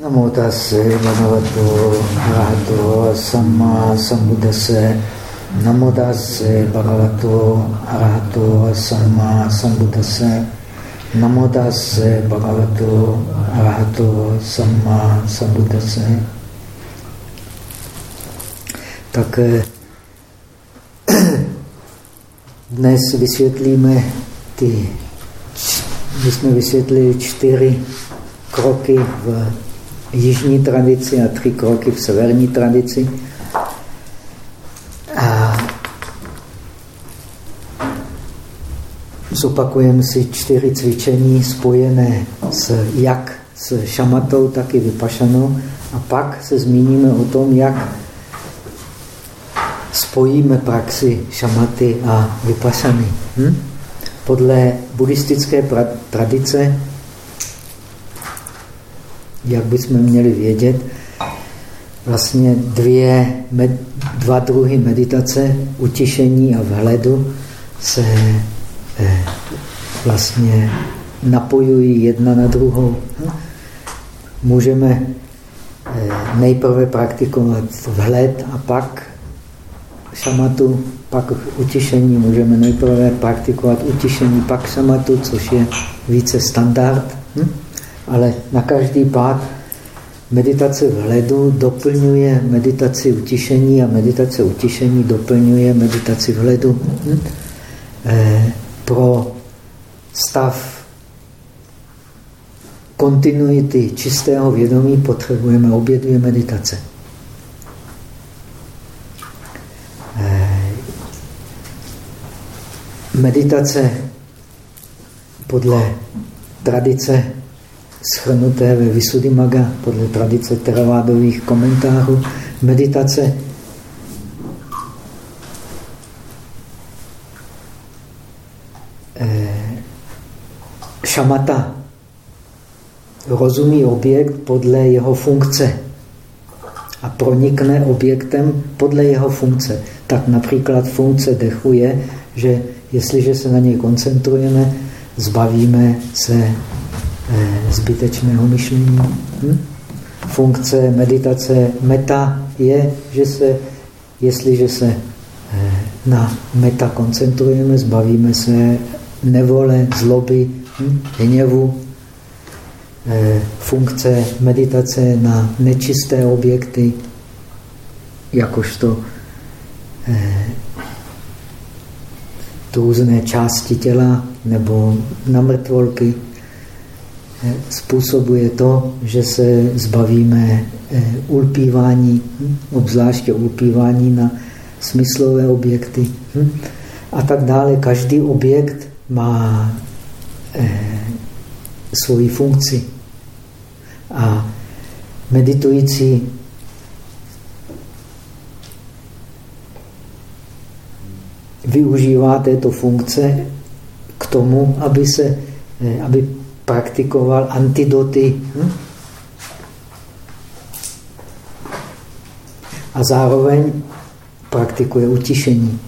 Namo tase bhagavato arahato samma sambuddhase. Namo tase bhagavato arahato samma sambuddhase. Namo tase bhagavato arahato samma sambuddhase. Tak eh, dnes vysvětlíme ty, my jsme vysvětlili čtyři kroky v jižní tradici a tři kroky v severní tradici. A zopakujeme si čtyři cvičení spojené s jak s šamatou, tak i vypašanou. A pak se zmíníme o tom, jak spojíme praxi šamaty a vypašany. Hm? Podle buddhistické tradice jak bychom měli vědět, vlastně dvě, dva druhy meditace, utišení a vhledu, se eh, vlastně napojují jedna na druhou. Můžeme eh, nejprve praktikovat vhled a pak šamatu, pak utišení. Můžeme nejprve praktikovat utišení, pak šamatu, což je více standard. Hm? Ale na každý pád meditace vhledu doplňuje meditaci utišení a meditace utišení doplňuje meditaci vhledu. Hm? Eh, pro stav kontinuity čistého vědomí potřebujeme obě dvě meditace. Eh, meditace podle tradice schrnuté ve Visuddhimaga podle tradice teravádových komentářů. Meditace eh, šamata rozumí objekt podle jeho funkce a pronikne objektem podle jeho funkce. Tak například funkce dechu je, že jestliže se na něj koncentrujeme, zbavíme se zbytečného myšlení. Hm? Funkce meditace meta je, že se, jestliže se eh, na meta koncentrujeme, zbavíme se nevole, zloby, hm? hněvu. Eh, funkce meditace na nečisté objekty, jakožto různé části těla nebo na mrtvolky, způsobuje to, že se zbavíme eh, ulpívání, obzvláště ulpívání na smyslové objekty hm, a tak dále. Každý objekt má eh, svoji funkci. A meditující využívá této funkce k tomu, aby, se, eh, aby praktikoval antidoty. Hm? A zároveň praktikuje utišení.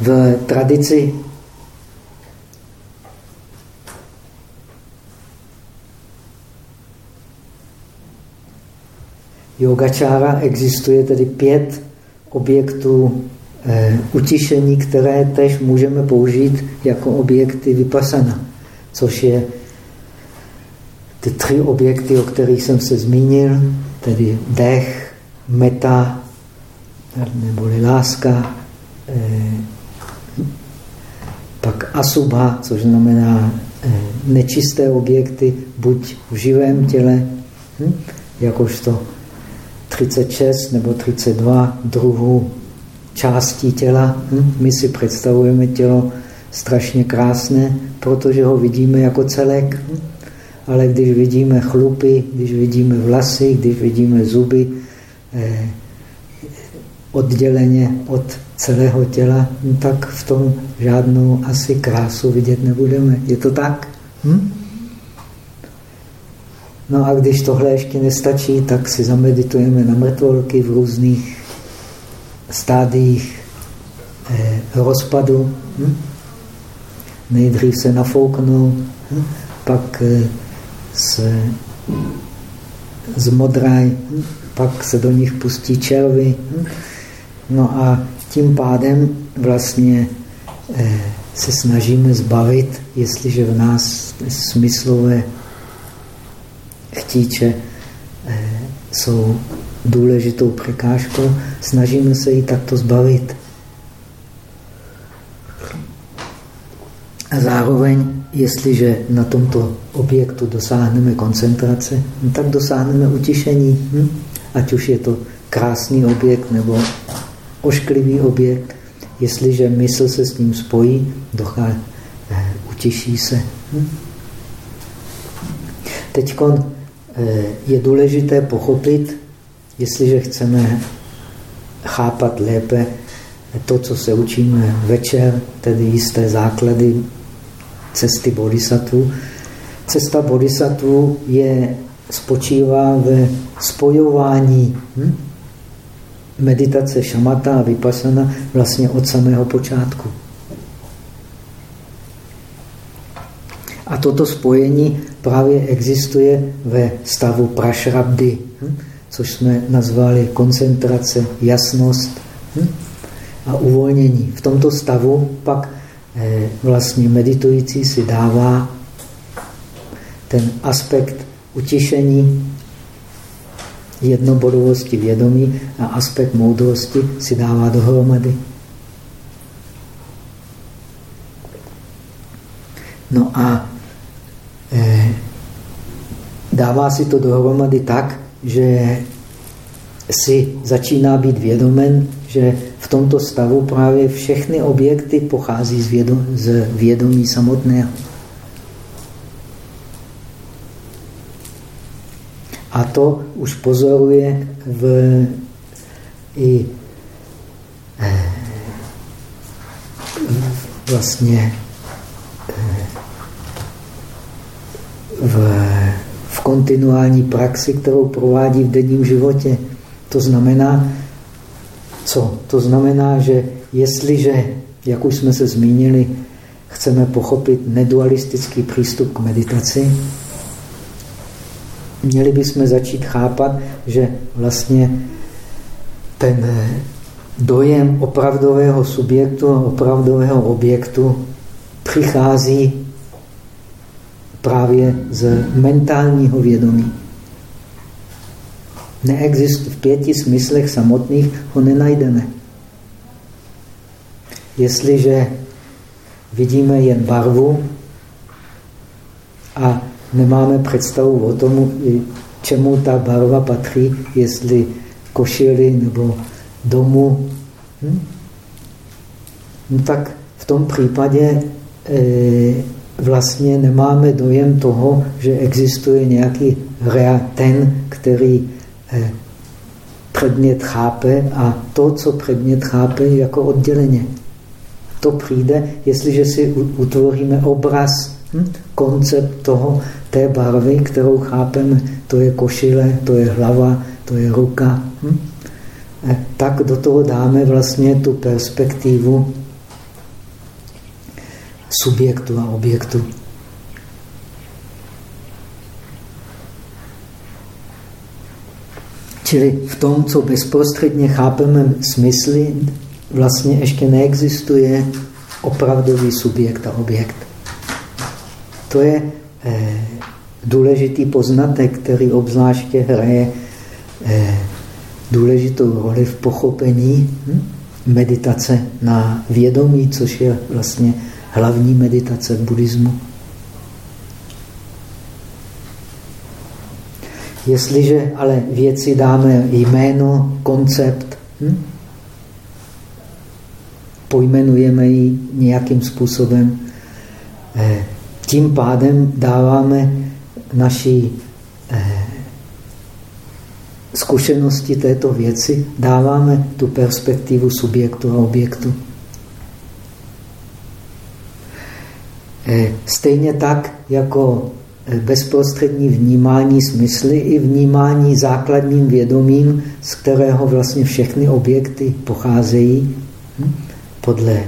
V tradici yogačára existuje tedy pět objektů utišení, které tež můžeme použít jako objekty vypasana, což je ty tři objekty, o kterých jsem se zmínil, tedy dech, meta, neboli láska, eh, pak asubha, což znamená eh, nečisté objekty, buď v živém těle, hm, jakožto 36 nebo 32 druhů částí těla. Hm? My si představujeme tělo strašně krásné, protože ho vidíme jako celek. Hm? Ale když vidíme chlupy, když vidíme vlasy, když vidíme zuby eh, odděleně od celého těla, hm, tak v tom žádnou asi krásu vidět nebudeme. Je to tak? Hm? No a když tohle ještě nestačí, tak si zameditujeme na mrtvolky v různých stádiích eh, rozpadu. Hm? Nejdřív se nafouknou, hm? pak eh, z, z modraj, pak se do nich pustí červy. No a tím pádem vlastně eh, se snažíme zbavit, jestliže v nás smyslové chtíče eh, jsou důležitou překážkou, snažíme se ji takto zbavit. A zároveň, jestliže na tomto objektu dosáhneme koncentrace, no tak dosáhneme utišení. Hm? Ať už je to krásný objekt nebo ošklivý objekt. Jestliže mysl se s ním spojí, dochází, eh, utiší se. Hm? Teď eh, je důležité pochopit, jestliže chceme chápat lépe to, co se učíme večer, tedy jisté základy cesty bodhisattva. Cesta bodhisattva je, spočívá ve spojování hm? meditace šamata a vypasana vlastně od samého počátku. A toto spojení právě existuje ve stavu prašrabdy, hm? Což jsme nazvali koncentrace, jasnost hm? a uvolnění. V tomto stavu pak eh, vlastně meditující si dává ten aspekt utišení, jednobodovosti vědomí a aspekt moudrosti si dává dohromady. No a eh, dává si to dohromady tak, že si začíná být vědomen, že v tomto stavu právě všechny objekty pochází z, vědom, z vědomí samotného. A to už pozoruje v, i eh, vlastně eh, v kontinuální praxi, kterou provádí v denním životě. To znamená, co? To znamená, že jestliže, jak už jsme se zmínili, chceme pochopit nedualistický přístup k meditaci, měli bychom začít chápat, že vlastně ten dojem opravdového subjektu opravdového objektu přichází právě z mentálního vědomí. Neexistuje v pěti smyslech samotných, ho nenajdeme. Jestliže vidíme jen barvu a nemáme představu o tom, čemu ta barva patří, jestli košily nebo domu, hm? no tak v tom případě e, vlastně nemáme dojem toho, že existuje nějaký ten, který e, předmět chápe a to, co předmět chápe, jako odděleně. To přijde, jestliže si utvoříme obraz Hm? Koncept toho, té barvy, kterou chápeme, to je košile, to je hlava, to je ruka. Hm? E, tak do toho dáme vlastně tu perspektivu subjektu a objektu. Čili v tom, co bezprostředně chápeme smysly, vlastně ještě neexistuje opravdový subjekt a objekt. To je eh, důležitý poznatek, který obzvláště hraje eh, důležitou roli v pochopení hm, meditace na vědomí, což je vlastně hlavní meditace v buddhismu. Jestliže ale věci dáme jméno, koncept, hm, pojmenujeme ji nějakým způsobem, eh, tím pádem dáváme naší eh, zkušenosti této věci, dáváme tu perspektivu subjektu a objektu. Stejně tak jako eh, bezprostřední vnímání smysly i vnímání základním vědomím, z kterého vlastně všechny objekty pocházejí, hm, podle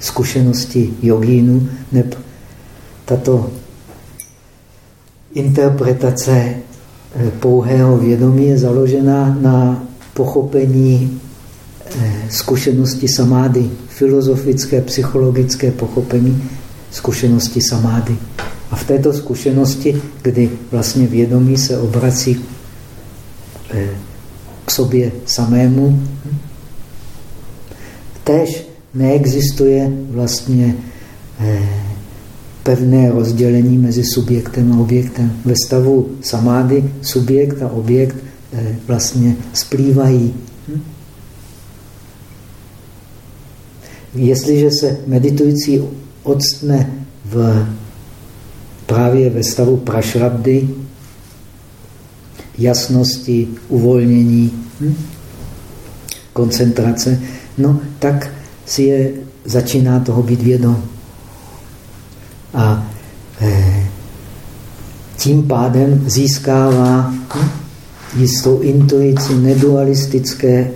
zkušenosti jogínu, neb tato interpretace eh, pouhého vědomí je založena na pochopení eh, zkušenosti samády, filozofické, psychologické pochopení zkušenosti samády. A v této zkušenosti, kdy vlastně vědomí se obrací eh, k sobě samému, tež neexistuje vlastně pevné rozdělení mezi subjektem a objektem. Ve stavu samády subjekt a objekt eh, vlastně splývají. Hm? Jestliže se meditující odstne v, právě ve stavu prašrabdy, jasnosti, uvolnění, hm? koncentrace, no tak si je začíná toho být vědom. A eh, tím pádem získává hm, jistou intuici nedualistické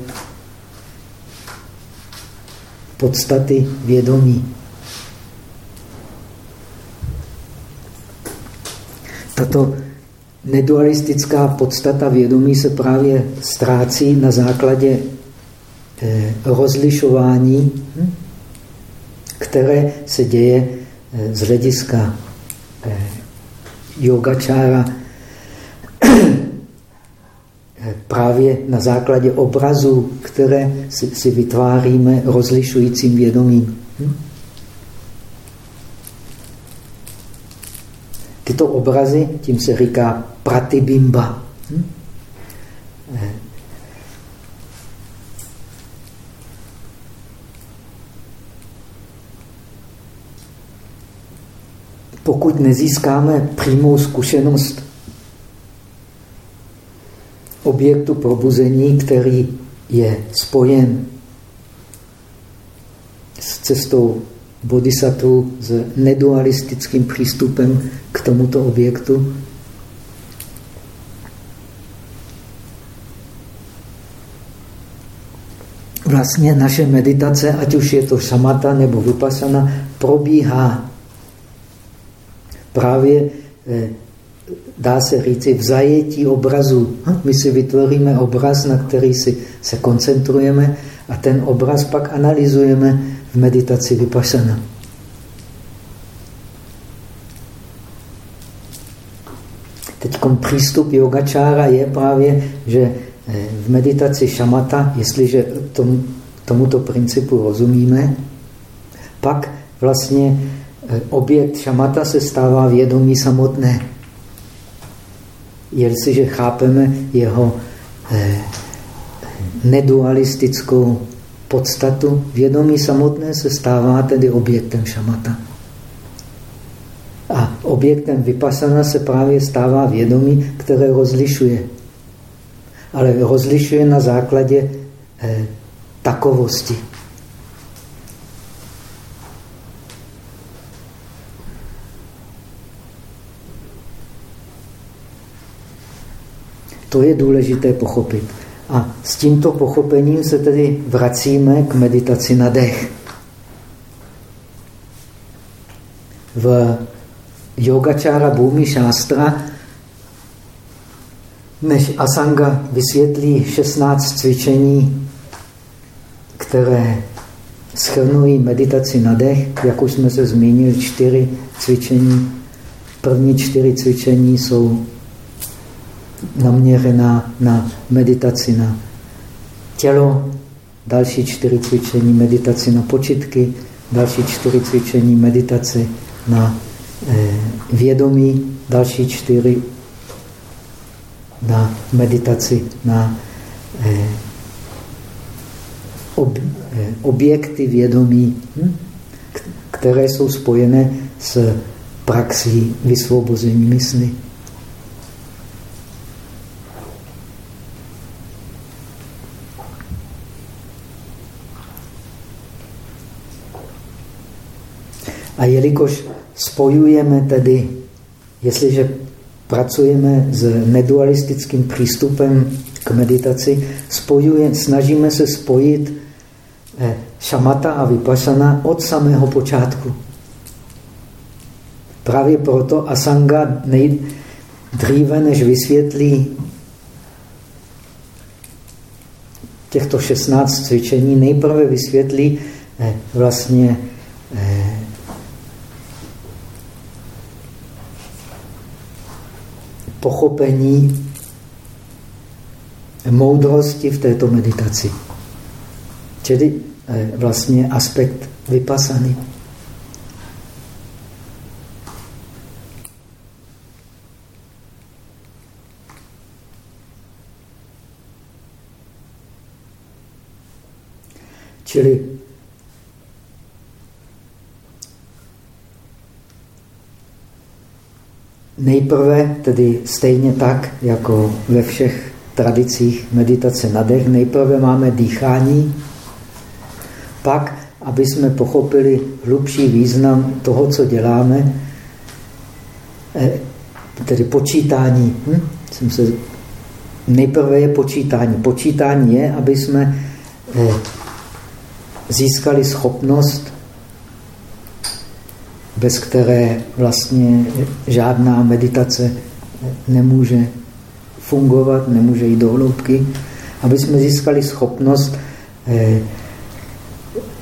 podstaty vědomí. Tato nedualistická podstata vědomí se právě ztrácí na základě eh, rozlišování, hm, které se děje z hlediska eh, yogačára právě na základě obrazů, které si, vytváříme rozlišujícím vědomím. Hm? Tyto obrazy, tím se říká pratibimba. Hm? Eh, pokud nezískáme přímou zkušenost objektu probuzení, který je spojen s cestou bodhisattva, s nedualistickým přístupem k tomuto objektu, vlastně naše meditace, ať už je to šamata nebo vypasana, probíhá právě eh, dá se říci v zajetí obrazu. Hm? My si vytvoříme obraz, na který si se koncentrujeme a ten obraz pak analyzujeme v meditaci vypasana. Teď přístup yogačára je právě, že eh, v meditaci šamata, jestliže tom, tomuto principu rozumíme, pak vlastně Eh, objekt šamata se stává vědomí samotné. Jestliže chápeme jeho eh, nedualistickou podstatu, vědomí samotné se stává tedy objektem šamata. A objektem vypasana se právě stává vědomí, které rozlišuje. Ale rozlišuje na základě eh, takovosti. To je důležité pochopit. A s tímto pochopením se tedy vracíme k meditaci na dech. V Yogačára Bhumi Šástra, než Asanga vysvětlí 16 cvičení, které schrnují meditaci na dech, jak už jsme se zmínili, čtyři cvičení. První čtyři cvičení jsou naměřená na meditaci na tělo, další čtyři cvičení meditaci na počitky, další čtyři cvičení meditaci na eh, vědomí, další čtyři na meditaci na eh, ob, eh, objekty vědomí, hm, které jsou spojené s praxí vysvobození mysli. A jelikož spojujeme tedy, jestliže pracujeme s nedualistickým přístupem k meditaci, spojuje, snažíme se spojit eh, šamata a vypasana od samého počátku. Právě proto asanga nej, dříve než vysvětlí těchto 16 cvičení, nejprve vysvětlí eh, vlastně eh, pochopení moudrosti v této meditaci. Čili eh, vlastně aspekt vypasaný. Čili nejprve, tedy stejně tak, jako ve všech tradicích meditace na dech, nejprve máme dýchání, pak, aby jsme pochopili hlubší význam toho, co děláme, eh, tedy počítání. Hm? Jsem se, nejprve je počítání. Počítání je, aby jsme eh, získali schopnost, bez které vlastně žádná meditace nemůže fungovat, nemůže jít do hloubky, aby jsme získali schopnost eh,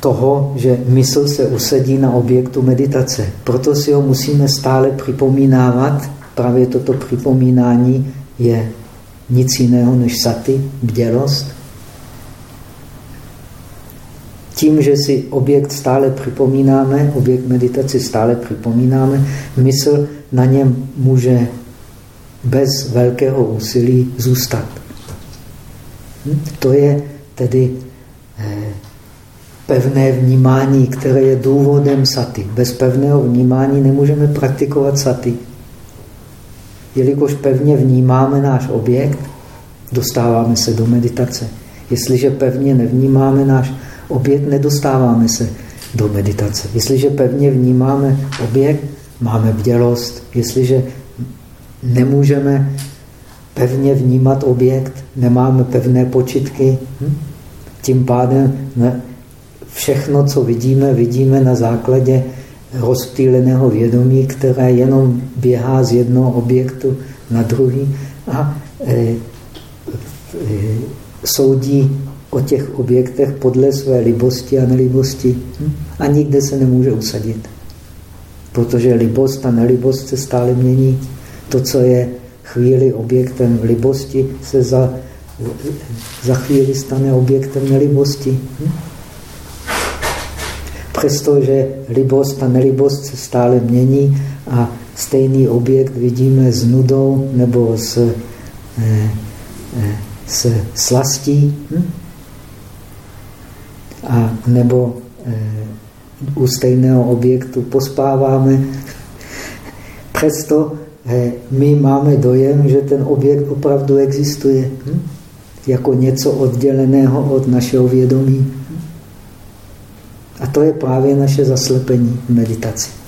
toho, že mysl se usedí na objektu meditace. Proto si ho musíme stále připomínávat. Právě toto připomínání je nic jiného než saty, bdělost. Tím, že si objekt stále připomínáme, objekt meditaci stále připomínáme, mysl na něm může bez velkého úsilí zůstat. Hm? To je tedy eh, pevné vnímání, které je důvodem saty. Bez pevného vnímání nemůžeme praktikovat saty. Jelikož pevně vnímáme náš objekt, dostáváme se do meditace. Jestliže pevně nevnímáme náš objekt, nedostáváme se do meditace. Jestliže pevně vnímáme objekt, máme bdělost. Jestliže nemůžeme pevně vnímat objekt, nemáme pevné počitky, hm? tím pádem všechno, co vidíme, vidíme na základě rozptýleného vědomí, které jenom běhá z jednoho objektu na druhý a e, e, soudí o těch objektech podle své libosti a nelibosti. Hm? A nikde se nemůže usadit. Protože libost a nelibost se stále mění. To, co je chvíli objektem libosti, se za, za chvíli stane objektem nelibosti. Hm? Přestože libost a nelibost se stále mění a stejný objekt vidíme s nudou nebo s, eh, eh, s slastí, hm? A nebo eh, u stejného objektu pospáváme. Přesto my máme dojem, že ten objekt opravdu existuje. Hm? Jako něco odděleného od našeho vědomí. A to je právě naše zaslepení v meditaci.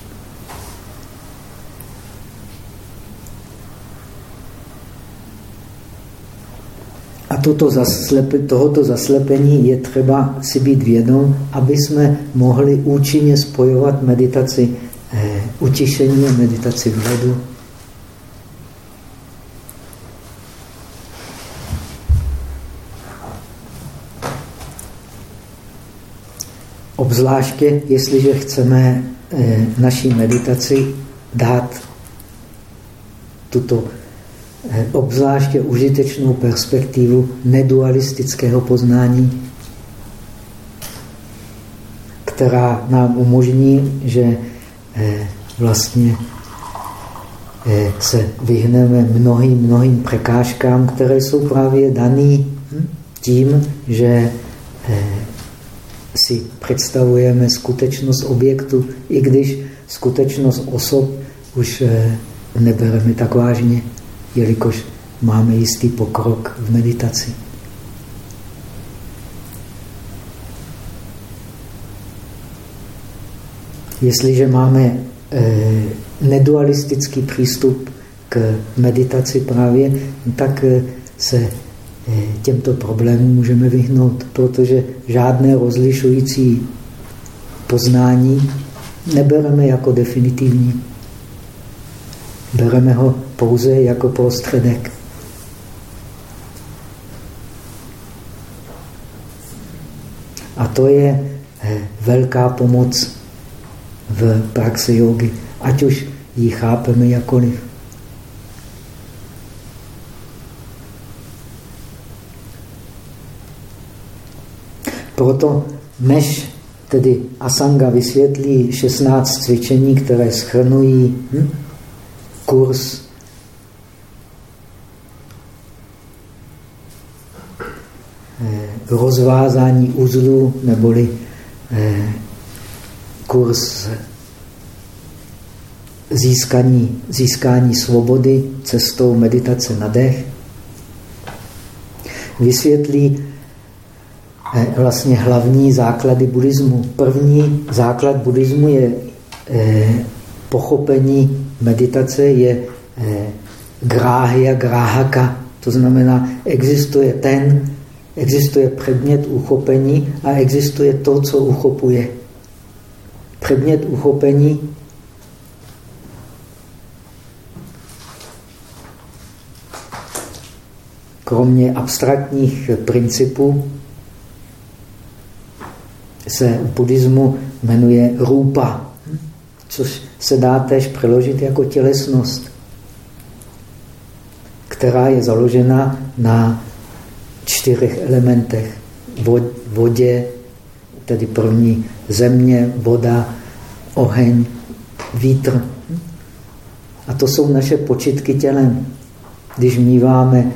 Toto zaslepe, tohoto zaslepení je třeba si být vědom, aby jsme mohli účinně spojovat meditaci eh, utišení a meditaci v ledu Obzvláště, jestliže chceme eh, naší meditaci dát tuto obzvláště užitečnou perspektivu nedualistického poznání, která nám umožní, že eh, vlastně se vyhneme mnohým, mnohým překážkám, které jsou právě dané hm, tím, že si představujeme skutečnost objektu, i když skutečnost osob už eh, nebereme tak vážně, jelikož máme jistý pokrok v meditaci. Jestliže máme eh, nedualistický přístup k meditaci právě, tak eh, se Eh, těmto problémům můžeme vyhnout, protože žádné rozlišující poznání nebereme jako definitivní. Bereme ho pouze jako prostředek. A to je eh, velká pomoc v praxi jogy, ať už ji chápeme jakoliv. Proto než tedy Asanga vysvětlí 16 cvičení, které schrnují hm, kurz rozvázání uzlu neboli eh, kurz získání, získání svobody cestou meditace na dech. Vysvětlí eh, vlastně hlavní základy buddhismu. První základ buddhismu je pochopení meditace je eh, gráhia gráhaka. To znamená, existuje ten, existuje předmět uchopení a existuje to, co uchopuje. Předmět uchopení kromě abstraktních principů se v buddhismu jmenuje rupa což se dá tež přeložit jako tělesnost, která je založena na čtyřech elementech. Vodě, tedy první země, voda, oheň, vítr. A to jsou naše počitky tělem. Když míváme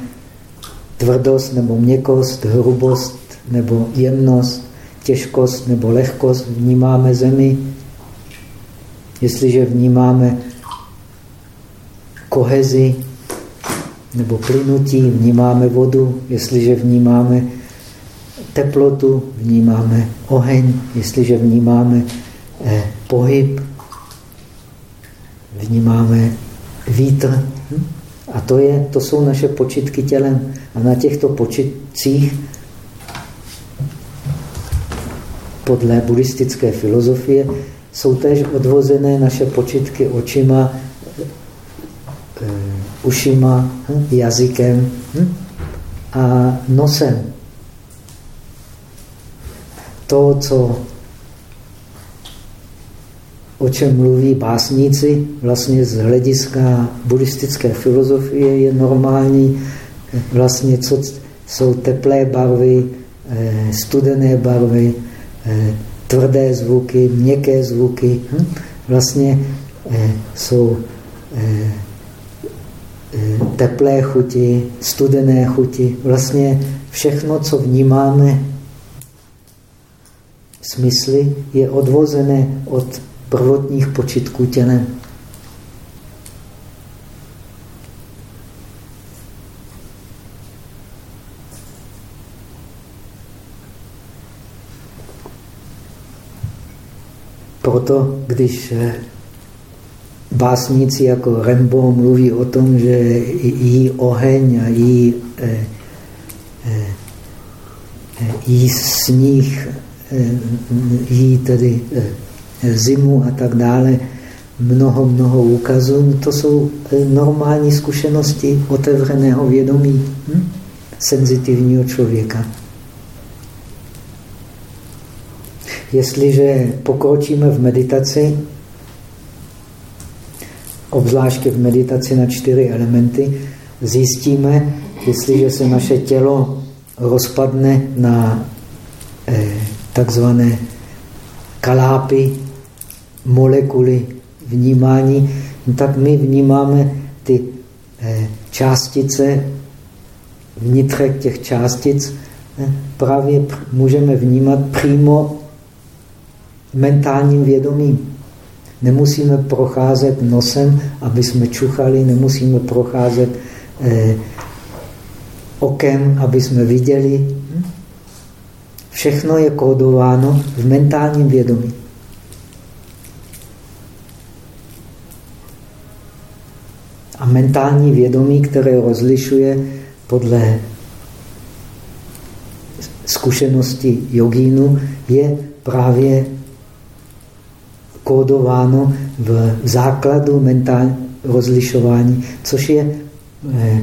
tvrdost nebo měkost, hrubost nebo jemnost, těžkost nebo lehkost, vnímáme zemi, Jestliže vnímáme kohezi nebo plynutí, vnímáme vodu. Jestliže vnímáme teplotu, vnímáme oheň. Jestliže vnímáme eh, pohyb, vnímáme vítr. Hm? A to, je, to jsou naše počitky tělem. A na těchto počitcích podle buddhistické filozofie jsou též odvozené naše počitky očima, ušima, hm, jazykem hm, a nosem. To, co o čem mluví básníci, vlastně z hlediska buddhistické filozofie je normální, vlastně co jsou teplé barvy, eh, studené barvy, eh, tvrdé zvuky, měkké zvuky. Hm? Vlastně eh, jsou teplé chuti, studené chuti. Vlastně všechno, co vnímáme smysly, je odvozené od prvotních počitků tělem. Proto, když básníci jako Rembo mluví o tom, že jí oheň a jí, eh, eh, jí sníh, jí tedy zimu a tak dále, mnoho, mnoho úkazů, to jsou normální zkušenosti otevřeného vědomí hm? senzitivního člověka. Jestliže pokročíme v meditaci, obzvláště v meditaci na čtyři elementy, zjistíme, jestliže se naše tělo rozpadne na eh, takzvané kalápy, molekuly vnímání, tak my vnímáme ty eh, částice, vnitřek těch částic, eh, právě můžeme vnímat přímo mentálním vědomím. Nemusíme procházet nosem, aby jsme čuchali, nemusíme procházet eh, okem, aby jsme viděli. Všechno je kódováno v mentálním vědomí. A mentální vědomí, které rozlišuje podle zkušenosti jogínu, je právě kódováno v základu mentál, rozlišování, což je eh,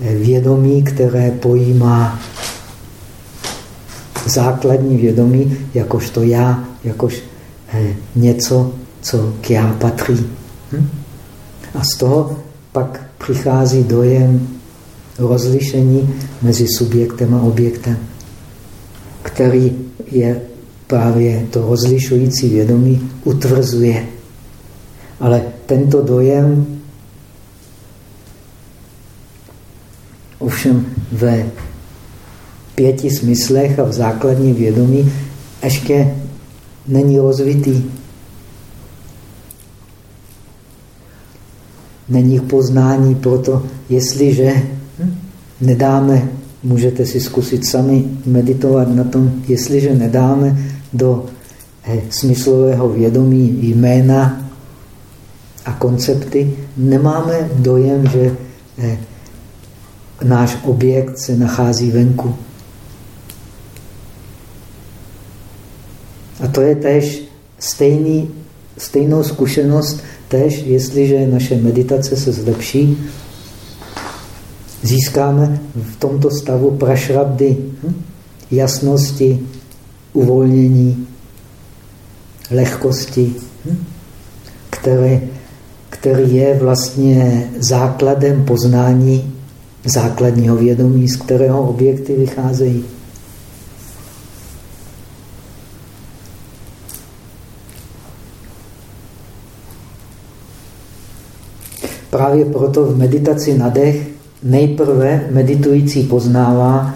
vědomí, které pojímá základní vědomí, jakožto já, jakož eh, něco, co k já patří. Hm? A z toho pak přichází dojem rozlišení mezi subjektem a objektem, který je právě to rozlišující vědomí utvrzuje. Ale tento dojem ovšem ve pěti smyslech a v základní vědomí ještě není rozvitý. Není poznání, proto jestliže nedáme, můžete si zkusit sami meditovat na tom, jestliže nedáme do eh, smyslového vědomí jména a koncepty, nemáme dojem, že eh, náš objekt se nachází venku. A to je tež stejný, stejnou zkušenost, tež jestliže naše meditace se zlepší, získáme v tomto stavu prašrabdy, hm? jasnosti, uvolnění, lehkosti, hm? který, který je vlastně základem poznání základního vědomí, z kterého objekty vycházejí. Právě proto v meditaci na dech nejprve meditující poznává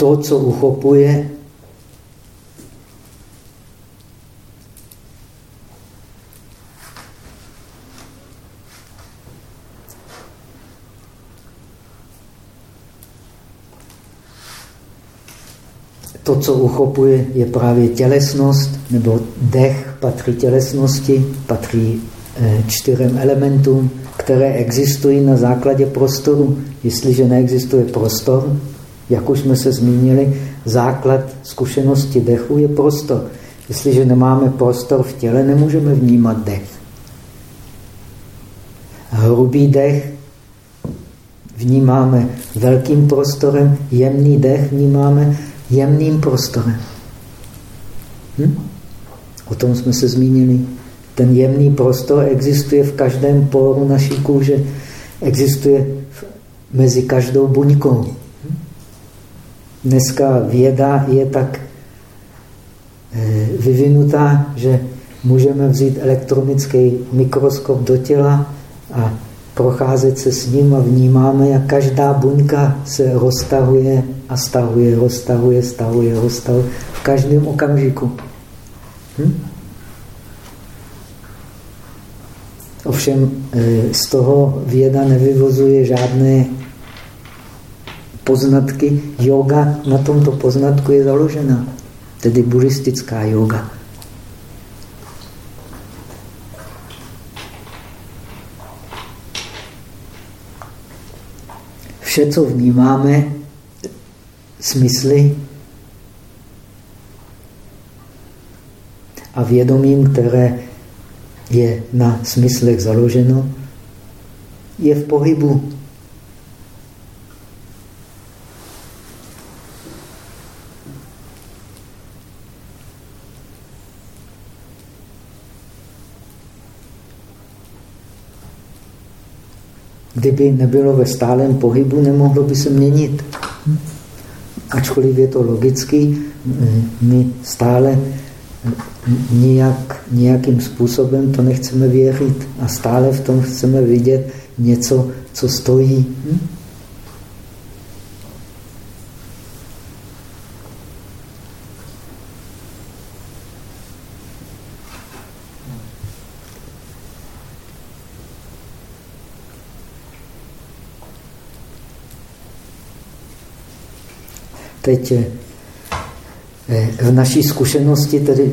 to, co uchopuje to, co uchopuje, je právě tělesnost, nebo dech patří tělesnosti, patří eh, čtyřem elementům, které existují na základě prostoru. Jestliže neexistuje prostor, jak už jsme se zmínili, základ zkušenosti dechu je prostor. Jestliže nemáme prostor v těle, nemůžeme vnímat dech. Hrubý dech vnímáme velkým prostorem, jemný dech vnímáme jemným prostorem. Hm? O tom jsme se zmínili. Ten jemný prostor existuje v každém poru naší kůže, existuje mezi každou buňkou. Dneska věda je tak eh, vyvinutá, že můžeme vzít elektronický mikroskop do těla a procházet se s ním a vnímáme, jak každá buňka se roztahuje a stahuje, roztahuje, stahuje, roztahuje v každém okamžiku. Hm? Ovšem eh, z toho věda nevyvozuje žádné poznatky. Yoga na tomto poznatku je založena, tedy buddhistická yoga. Vše, co vnímáme, smysly a vědomím, které je na smyslech založeno, je v pohybu. Kdyby nebylo ve stálem pohybu, nemohlo by se měnit. Ačkoliv je to logický, my stále nijak, nijakým způsobem to nechceme věřit a stále v tom chceme vidět něco, co stojí. Hm? Teď eh, v naší zkušenosti, tedy,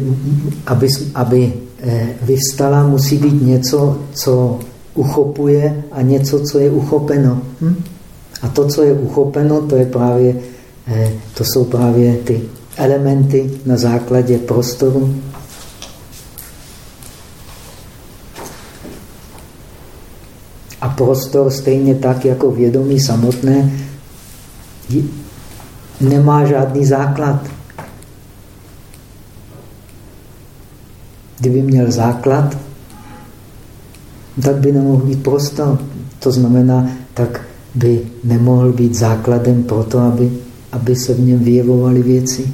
aby, aby eh, vyvstala, musí být něco, co uchopuje a něco, co je uchopeno. Hm? A to, co je uchopeno, to, je právě, eh, to jsou právě ty elementy na základě prostoru. A prostor stejně tak jako vědomí samotné nemá žádný základ. Kdyby měl základ, tak by nemohl být prostor. To znamená, tak by nemohl být základem pro to, aby, aby se v něm vyjevovaly věci.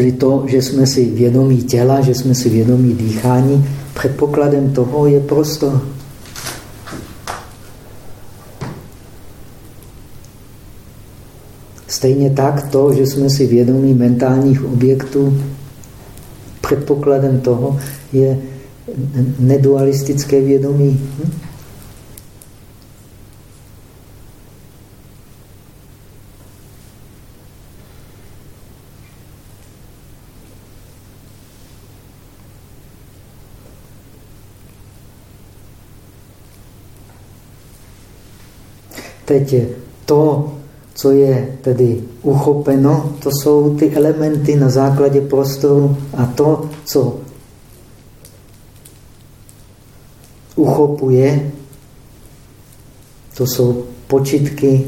Čili to, že jsme si vědomí těla, že jsme si vědomí dýchání, předpokladem toho je prostor. Stejně tak to, že jsme si vědomí mentálních objektů, předpokladem toho je nedualistické vědomí. Hm? Teď to, co je tedy uchopeno, to jsou ty elementy na základě prostoru a to, co uchopuje, to jsou počitky,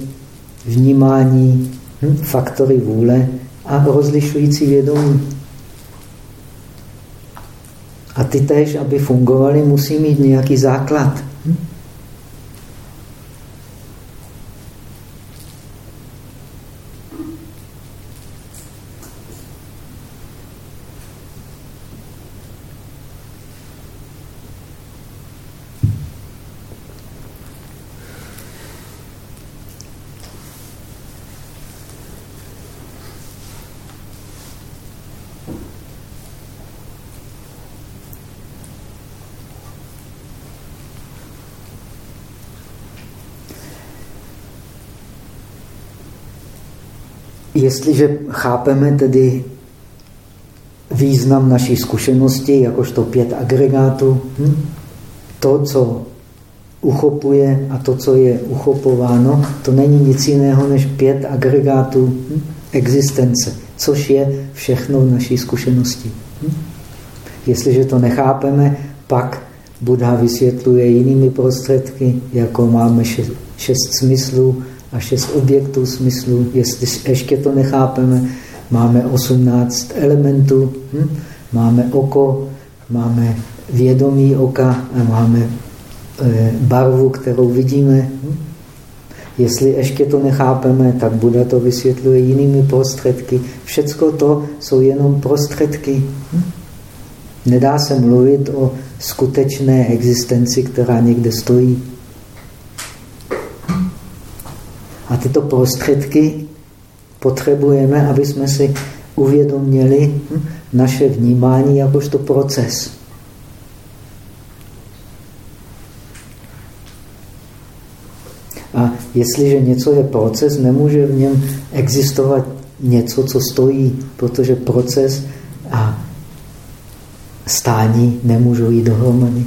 vnímání, hm, faktory vůle a rozlišující vědomí. A ty tež, aby fungovaly, musí mít nějaký základ. Hm? Jestliže chápeme tedy význam naší zkušenosti, jakožto pět agregátů, hm? to, co uchopuje a to, co je uchopováno, to není nic jiného než pět agregátů hm? existence, což je všechno v naší zkušenosti. Hm? Jestliže to nechápeme, pak Buddha vysvětluje jinými prostředky, jako máme šest, šest smyslů, a šest objektů smyslu. Jestli ještě to nechápeme, máme 18 elementů, hm? máme oko, máme vědomí oka a máme e, barvu, kterou vidíme. Hm? Jestli ještě to nechápeme, tak Buda to vysvětluje jinými prostředky. Všecko to jsou jenom prostředky. Hm? Nedá se mluvit o skutečné existenci, která někde stojí. A tyto prostředky potřebujeme, aby jsme si uvědomili hm, naše vnímání jakožto proces. A jestliže něco je proces, nemůže v něm existovat něco, co stojí, protože proces a stání nemůžou jít dohromady.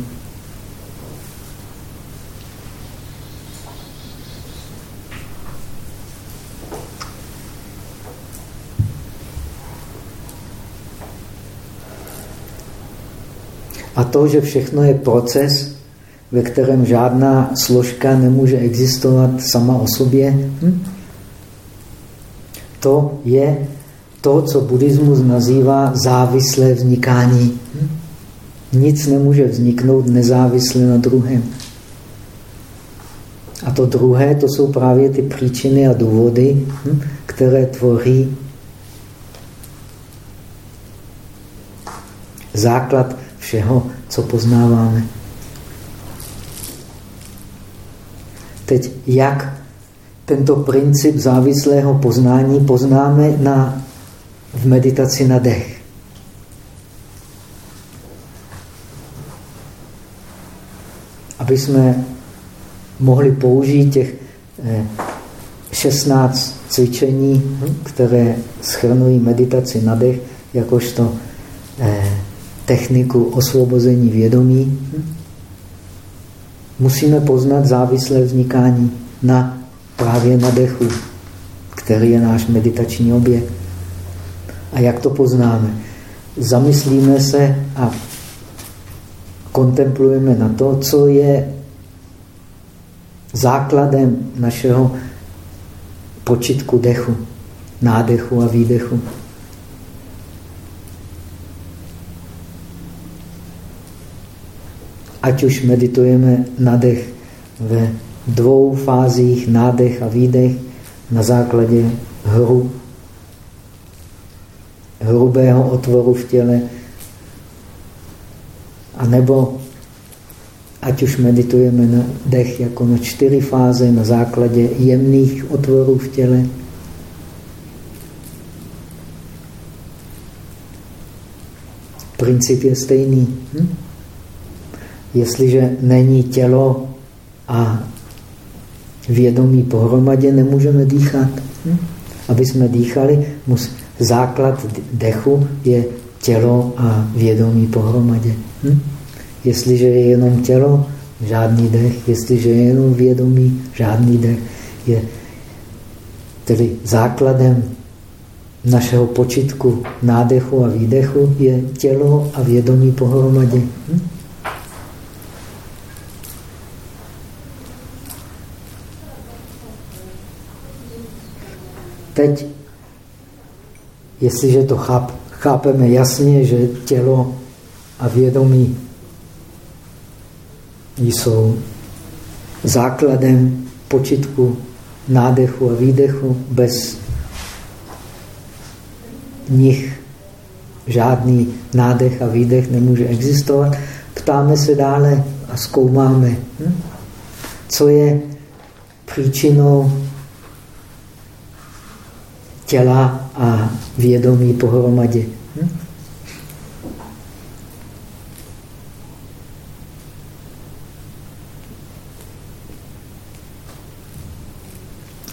A to, že všechno je proces, ve kterém žádná složka nemůže existovat sama o sobě, hm? to je to, co buddhismus nazývá závislé vznikání. Hm? Nic nemůže vzniknout nezávisle na druhém. A to druhé, to jsou právě ty příčiny a důvody, hm? které tvoří základ všeho, co poznáváme. Teď jak tento princip závislého poznání poznáme na, v meditaci na dech. Aby jsme mohli použít těch 16 eh, cvičení, hm, které schrnují meditaci na dech, jakožto eh, techniku osvobození vědomí, musíme poznat závislé vznikání na právě na dechu. který je náš meditační objekt. A jak to poznáme? Zamyslíme se a kontemplujeme na to, co je základem našeho počitku dechu, nádechu a výdechu. Ať už meditujeme na dech ve dvou fázích, nádech a výdech, na základě hru, hrubého otvoru v těle, a nebo ať už meditujeme na dech jako na čtyři fáze na základě jemných otvorů v těle, princip je stejný. Hm? Jestliže není tělo a vědomí pohromadě, nemůžeme dýchat. Hm? Aby jsme dýchali, mus, základ dechu je tělo a vědomí pohromadě. Hm? Jestliže je jenom tělo, žádný dech. Jestliže je jenom vědomí, žádný dech. Je tedy základem našeho počitku nádechu a výdechu je tělo a vědomí pohromadě. Hm? Teď, jestliže to cháp, chápeme jasně, že tělo a vědomí jsou základem počitku nádechu a výdechu. Bez nich žádný nádech a výdech nemůže existovat. Ptáme se dále a zkoumáme, hm? co je příčinou těla a vědomí pohromadě. Hm?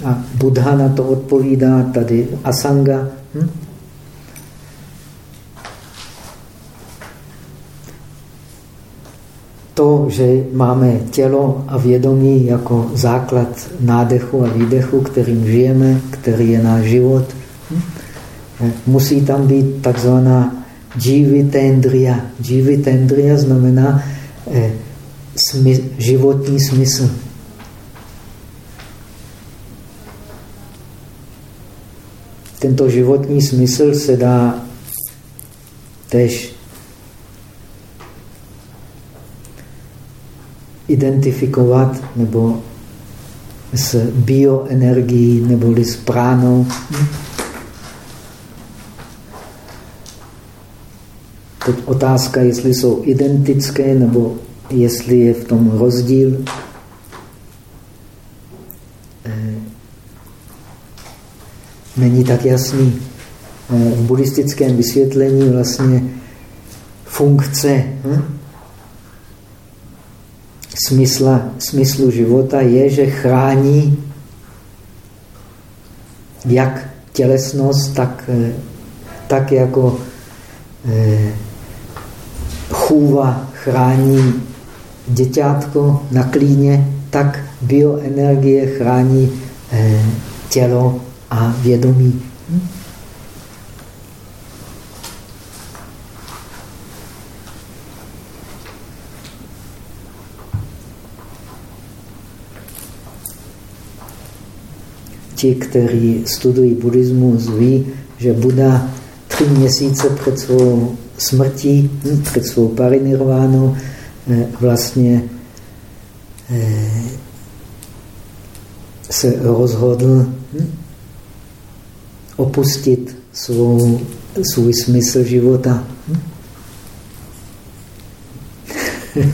A Buddha na to odpovídá tady Asanga. Hm? To, že máme tělo a vědomí jako základ nádechu a výdechu, kterým žijeme, který je náš život, hm? musí tam být takzvaná jivitendria. Jivitendria znamená eh, životní smysl. Tento životní smysl se dá tež identifikovat nebo s bioenergií neboli s pránou. Teď otázka, jestli jsou identické nebo jestli je v tom rozdíl. není tak jasný. Eh, v buddhistickém vysvětlení vlastně funkce hm? Smysla, smyslu života je, že chrání jak tělesnost, tak, eh, tak jako eh, chůva chrání děťátko na klíně, tak bioenergie chrání tělo a vědomí. Ti, kteří studují buddhismus, ví, že Buddha tři měsíce před svou smrtí, hm, před svou parinirvánou, eh, vlastně eh, se rozhodl hm, opustit svou, svůj smysl života.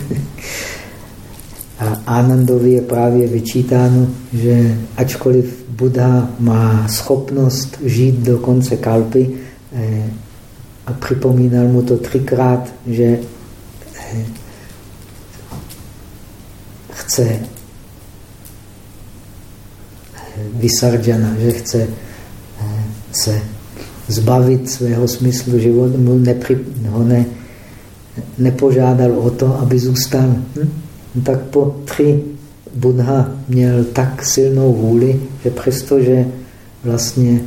A Anandovi je právě vyčítáno, že ačkoliv Buddha má schopnost žít do konce kalpy, eh, a připomínal mu to třikrát, že eh, chce eh, vysardžana, že chce se zbavit svého smyslu života, mu nepři, ho ne, nepožádal o to, aby zůstal. Hm? Tak po tři Buddha měl tak silnou vůli, že přestože vlastně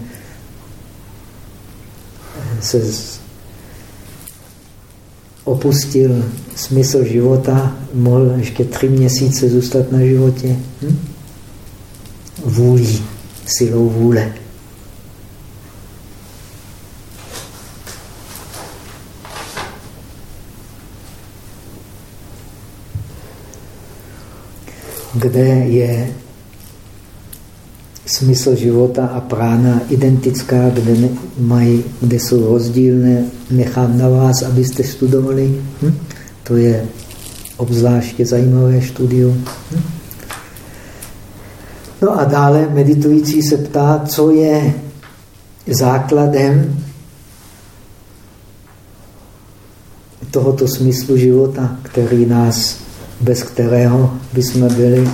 se opustil smysl života, mohl ještě tři měsíce zůstat na životě. Hm? Vůlí, silou vůle. Kde je smysl života a prána identická, kde, ne, mají, kde jsou rozdílné, nechám na vás, abyste studovali. Hm? To je obzvláště zajímavé studium. Hm? No a dále meditující se ptá, co je základem tohoto smyslu života, který nás bez kterého bychom byli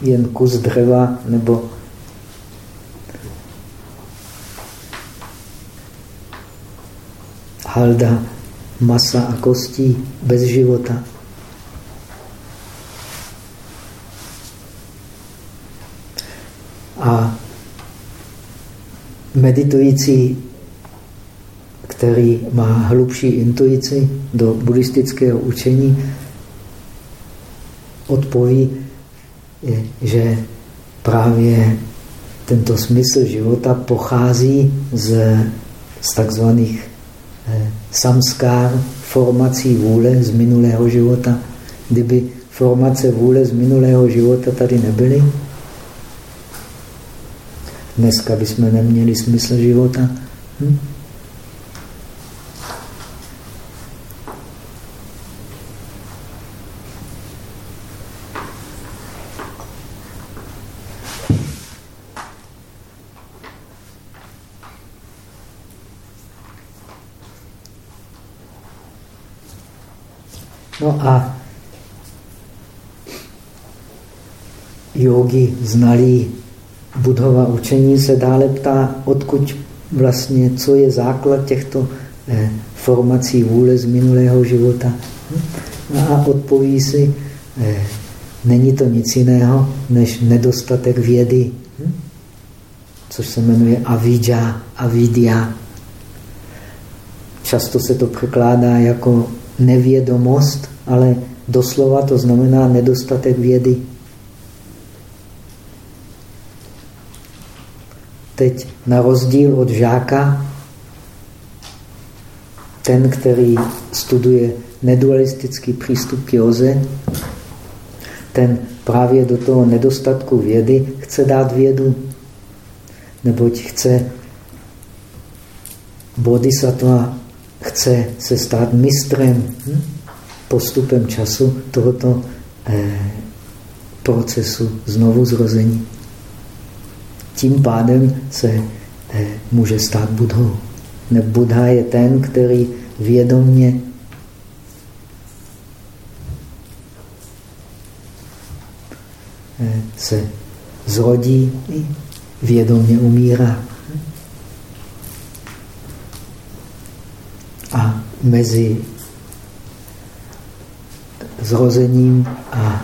jen kus dřeva nebo halda masa a kostí bez života. A meditující, který má hlubší intuici do buddhistického učení, odpoví, že právě tento smysl života pochází z, z takzvaných eh, samskár, formací vůle z minulého života. Kdyby formace vůle z minulého života tady nebyly, dneska bychom neměli smysl života. Hm? A yogi znalí Budhova učení se dále ptá, odkud vlastně, co je základ těchto eh, formací vůle z minulého života. No a odpoví si, eh, není to nic jiného, než nedostatek vědy, hm? což se jmenuje avidya, avidya. Často se to překládá jako nevědomost, ale doslova to znamená nedostatek vědy. Teď na rozdíl od žáka, ten, který studuje nedualistický přístup k joze, ten právě do toho nedostatku vědy chce dát vědu, neboť chce bodhisattva chce se stát mistrem hm? Postupem času tohoto eh, procesu znovu zrození. Tím pádem se eh, může stát budhou. Ne, Buddha je ten, který vědomně eh, se zrodí, vědomně umírá. A mezi zrozením a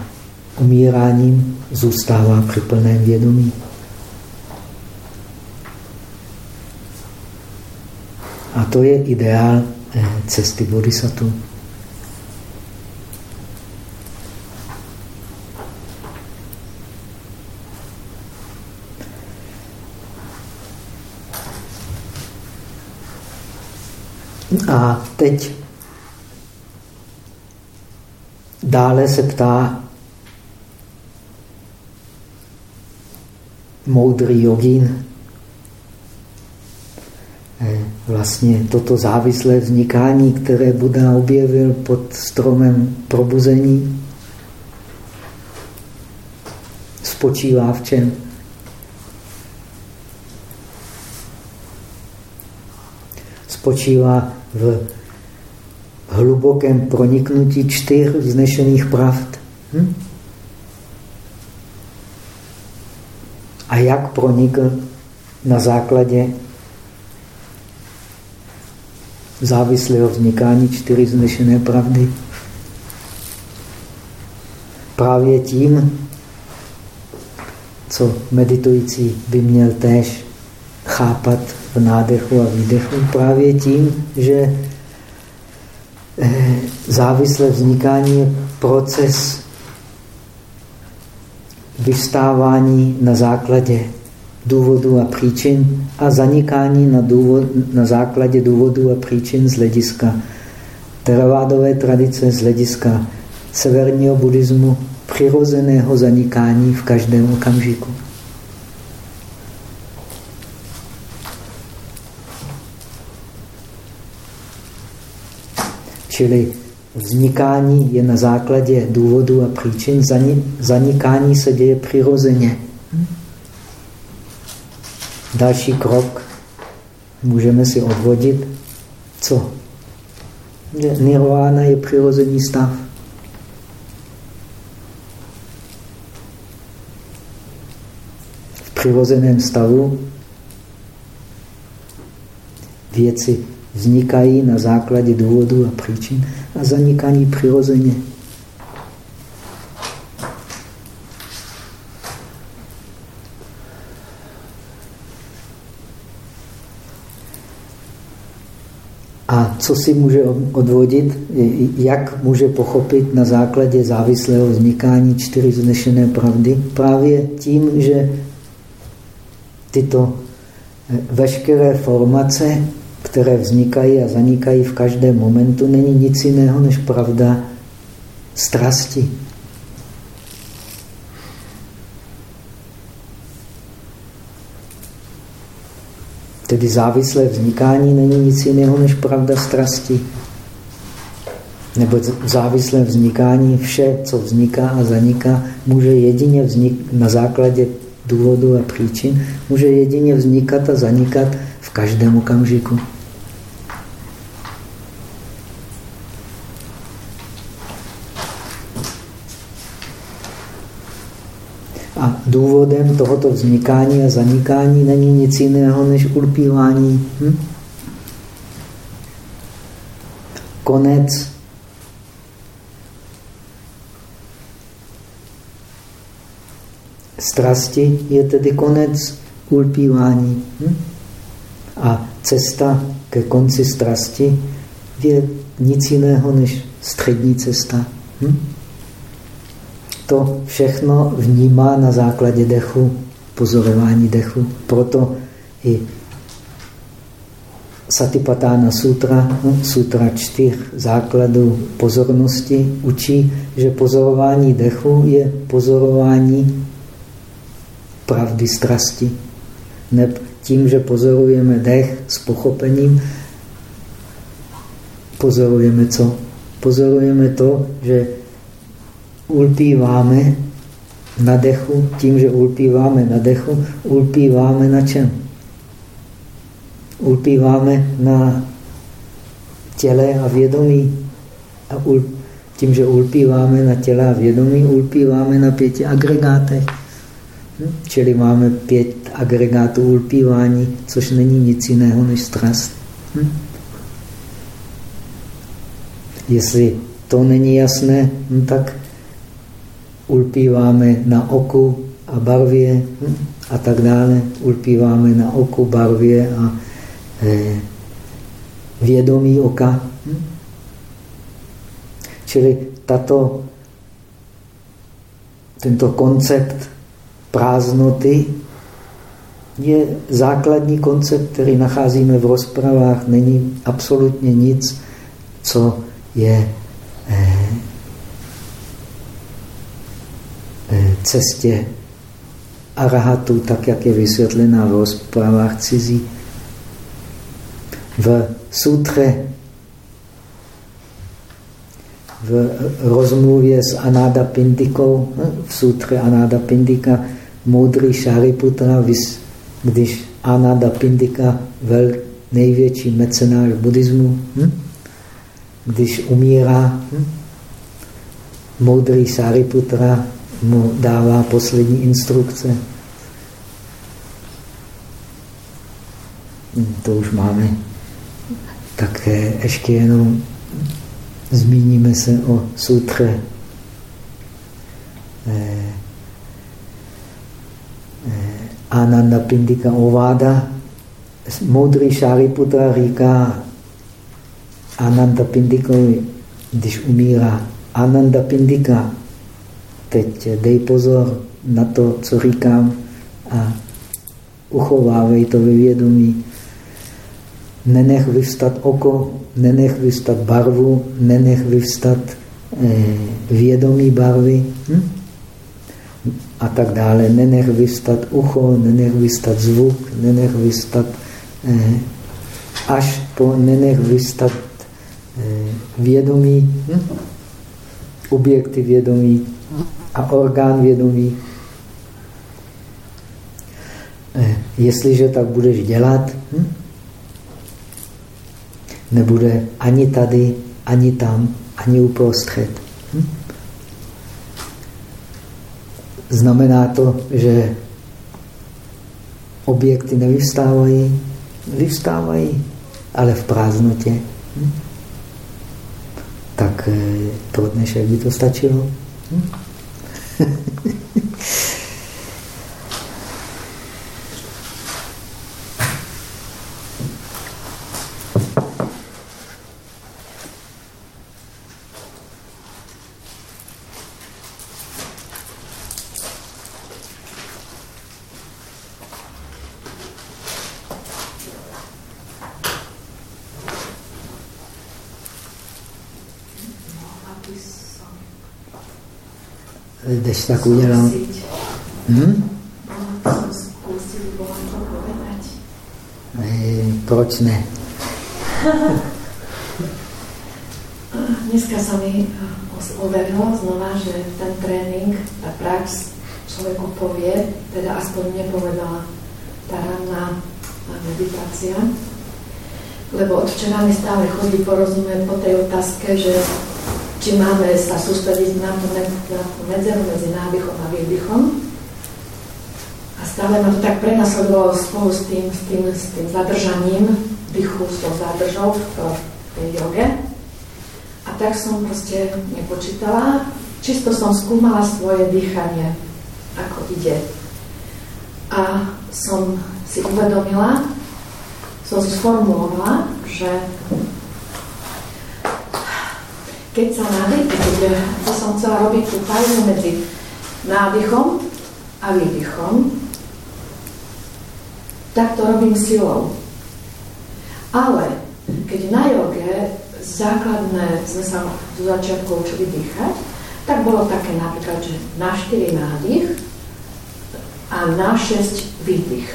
umíráním zůstává při plném vědomí. A to je ideál eh, cesty bodhisattva. A teď dále se ptá moudrý jogín, eh, vlastně toto závislé vznikání, které Buddha objevil pod stromem probuzení, spočívá v čem? Spočívá v hlubokém proniknutí čtyř vznešených pravd. Hm? A jak pronikl na základě závislého vznikání čtyři vznešené pravdy? Právě tím, co meditující by měl též chápat v nádechu a výdechu právě tím, že závislé vznikání je proces vystávání na základě důvodů a příčin a zanikání na, důvod, na základě důvodů a příčin z hlediska teravádové tradice, z hlediska severního buddhismu, přirozeného zanikání v každém okamžiku. Čili vznikání je na základě důvodu a příčin, zanikání se děje přirozeně. Další krok můžeme si odvodit, co? Nirvana je přirozený stav. V přirozeném stavu věci vznikají na základě důvodů a příčin a zanikají přirozeně. A co si může odvodit, jak může pochopit na základě závislého vznikání čtyři vznešené pravdy? Právě tím, že tyto eh, veškeré formace které vznikají a zanikají v každém momentu, není nic jiného než pravda strasti. Tedy závislé vznikání není nic jiného než pravda strasti. Nebo závislé vznikání, vše, co vzniká a zaniká, může jedině vznikat na základě důvodu a příčin, může jedině vznikat a zanikat v každém okamžiku. A důvodem tohoto vznikání a zanikání není nic jiného než ulpívání. Hm? Konec strasti je tedy konec ulpívání. Hm? A cesta ke konci strasti je nic jiného než střední cesta. Hm? To všechno vnímá na základě dechu, pozorování dechu. Proto i Satipatána sutra, hm, sutra čtyř základů pozornosti, učí, že pozorování dechu je pozorování pravdy strasti. Neb tím, že pozorujeme dech s pochopením, pozorujeme co? Pozorujeme to, že ulpíváme na dechu, tím, že ulpíváme na dechu, ulpíváme na čem? Ulpíváme na těle a vědomí. A tím, že ulpíváme na těle a vědomí, ulpíváme na pěti agregátech. Čili máme pět agregátů ulpívání, což není nic jiného než strast. Hm? Jestli to není jasné, hm, tak ulpíváme na oku a barvě hm? a tak dále. Ulpíváme na oku, barvě a eh, vědomí oka. Čili tato, tento koncept prázdnoty je základní koncept, který nacházíme v rozpravách. Není absolutně nic, co je eh, eh, cestě arahatu, tak jak je vysvětlená v rozpravách cizí. V sutře, v rozmluvě s Anáda Pindikou, hm, v sutře Anáda Pindika, moudrý Šariputra, když Ananda Pindika, vel, největší mecenář buddhismu, hm? když umírá, hm? moudrý Šariputra mu dává poslední instrukce. Hm, to už máme. Tak ještě jenom zmíníme se o sutře. Eh, Ananda Pindika Ovada, moudrý Šáriputra říká Ananda Pindikovi, když umírá Ananda Pindika, teď dej pozor na to, co říkám a uchovávej to ve vědomí. Nenech vyvstat oko, nenech vyvstat barvu, nenech vyvstat eh, vědomí barvy hm? A tak dále. Nenech vyvstat ucho, nenech vyvstat zvuk, nenech vyvstat eh, až po nenech vyvstat eh, vědomí, hm? objekty vědomí a orgán vědomí. Eh, jestliže tak budeš dělat, hm? nebude ani tady, ani tam, ani uprostřed. Hm? Znamená to, že objekty nevystávají? Vyvstávají, ale v prázdnotě. Hm? Tak eh, pro dnešek by to stačilo. Hm? když tak udělám. Hm? Proč ne? Dneska sa mi overilo znova, že ten trénink, tá prax človeku povie, teda aspoň mne povedala tá ranná meditácia, lebo od včera mi stále chodí porozumieť po tej otázke, že či máme sa sústrediť na tú, na tú medzeru medzi nádychom a výdychom. A stále ma to tak prenasledovalo spolu s tým, s tým, s tým zadržaním dychu, s tou zádržou v tej joge. A tak som proste nepočítala. Čisto som skúmala svoje dýchanie, ako ide. A som si uvedomila, som si sformulovala, že keď sa nádych, keď som chcela robiť tú tajnu medzi nádychom a výdychom, tak to robím silou. Ale keď na joge základné sme sa do začiatku učili dýchať, tak bolo také napríklad, že na 4 nádych a na 6 výdych.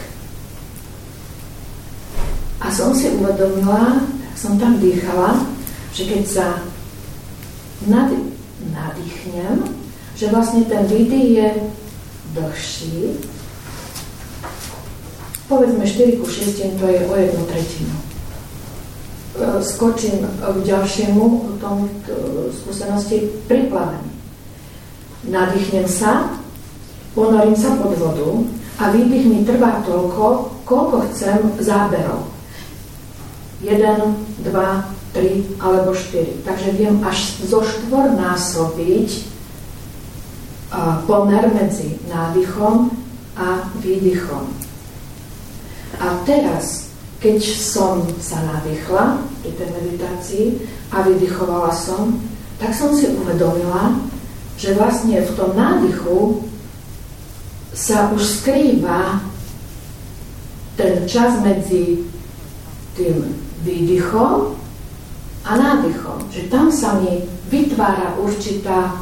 A som si uvedomila, som tam dýchala, že keď sa nady, nadýchnem, že vlastně ten výdych je dlhší. Povedzme 4 ku 6, to je o jednu tretinu. E, skočím k ďalšiemu o tom skúsenosti pri plavení. Nadýchnem sa, ponorím sa pod vodu a výdych mi trvá toľko, koľko chcem záberov. 1, 2, 3 alebo 4. Takže viem až zo štvornásobiť pomer medzi nádychom a výdychom. A teraz, keď som sa nadýchla pri tej meditácii a vydychovala som, tak som si uvedomila, že vlastne v tom nádychu sa už skrýva ten čas medzi tým výdychom a nádychom. Že tam sa mi vytvára určitá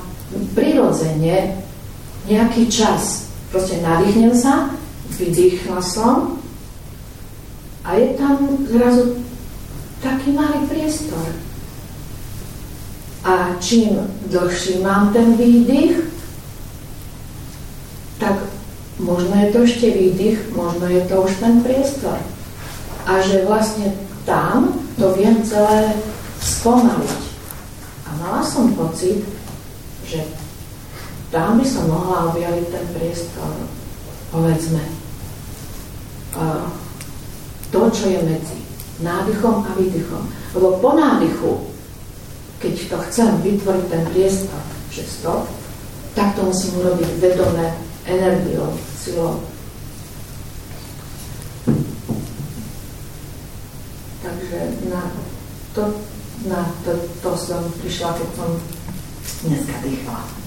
prirodzene nejaký čas. Proste nadýchnem sa, vydýchla som a je tam zrazu taký malý priestor. A čím dlhší mám ten výdych, tak možno je to ešte výdych, možno je to už ten priestor. A že vlastne tam to viem celé spomaliť. A mala som pocit, že tam by som mohla objaviť ten priestor, povedzme, to, čo je medzi nádychom a výdychom. Lebo po nádychu, keď to chcem vytvoriť ten priestor, že stop, tak to musím urobiť vedomé energiou, silou. Takže na to, na to, to som prišla, keď som dneska dýchala.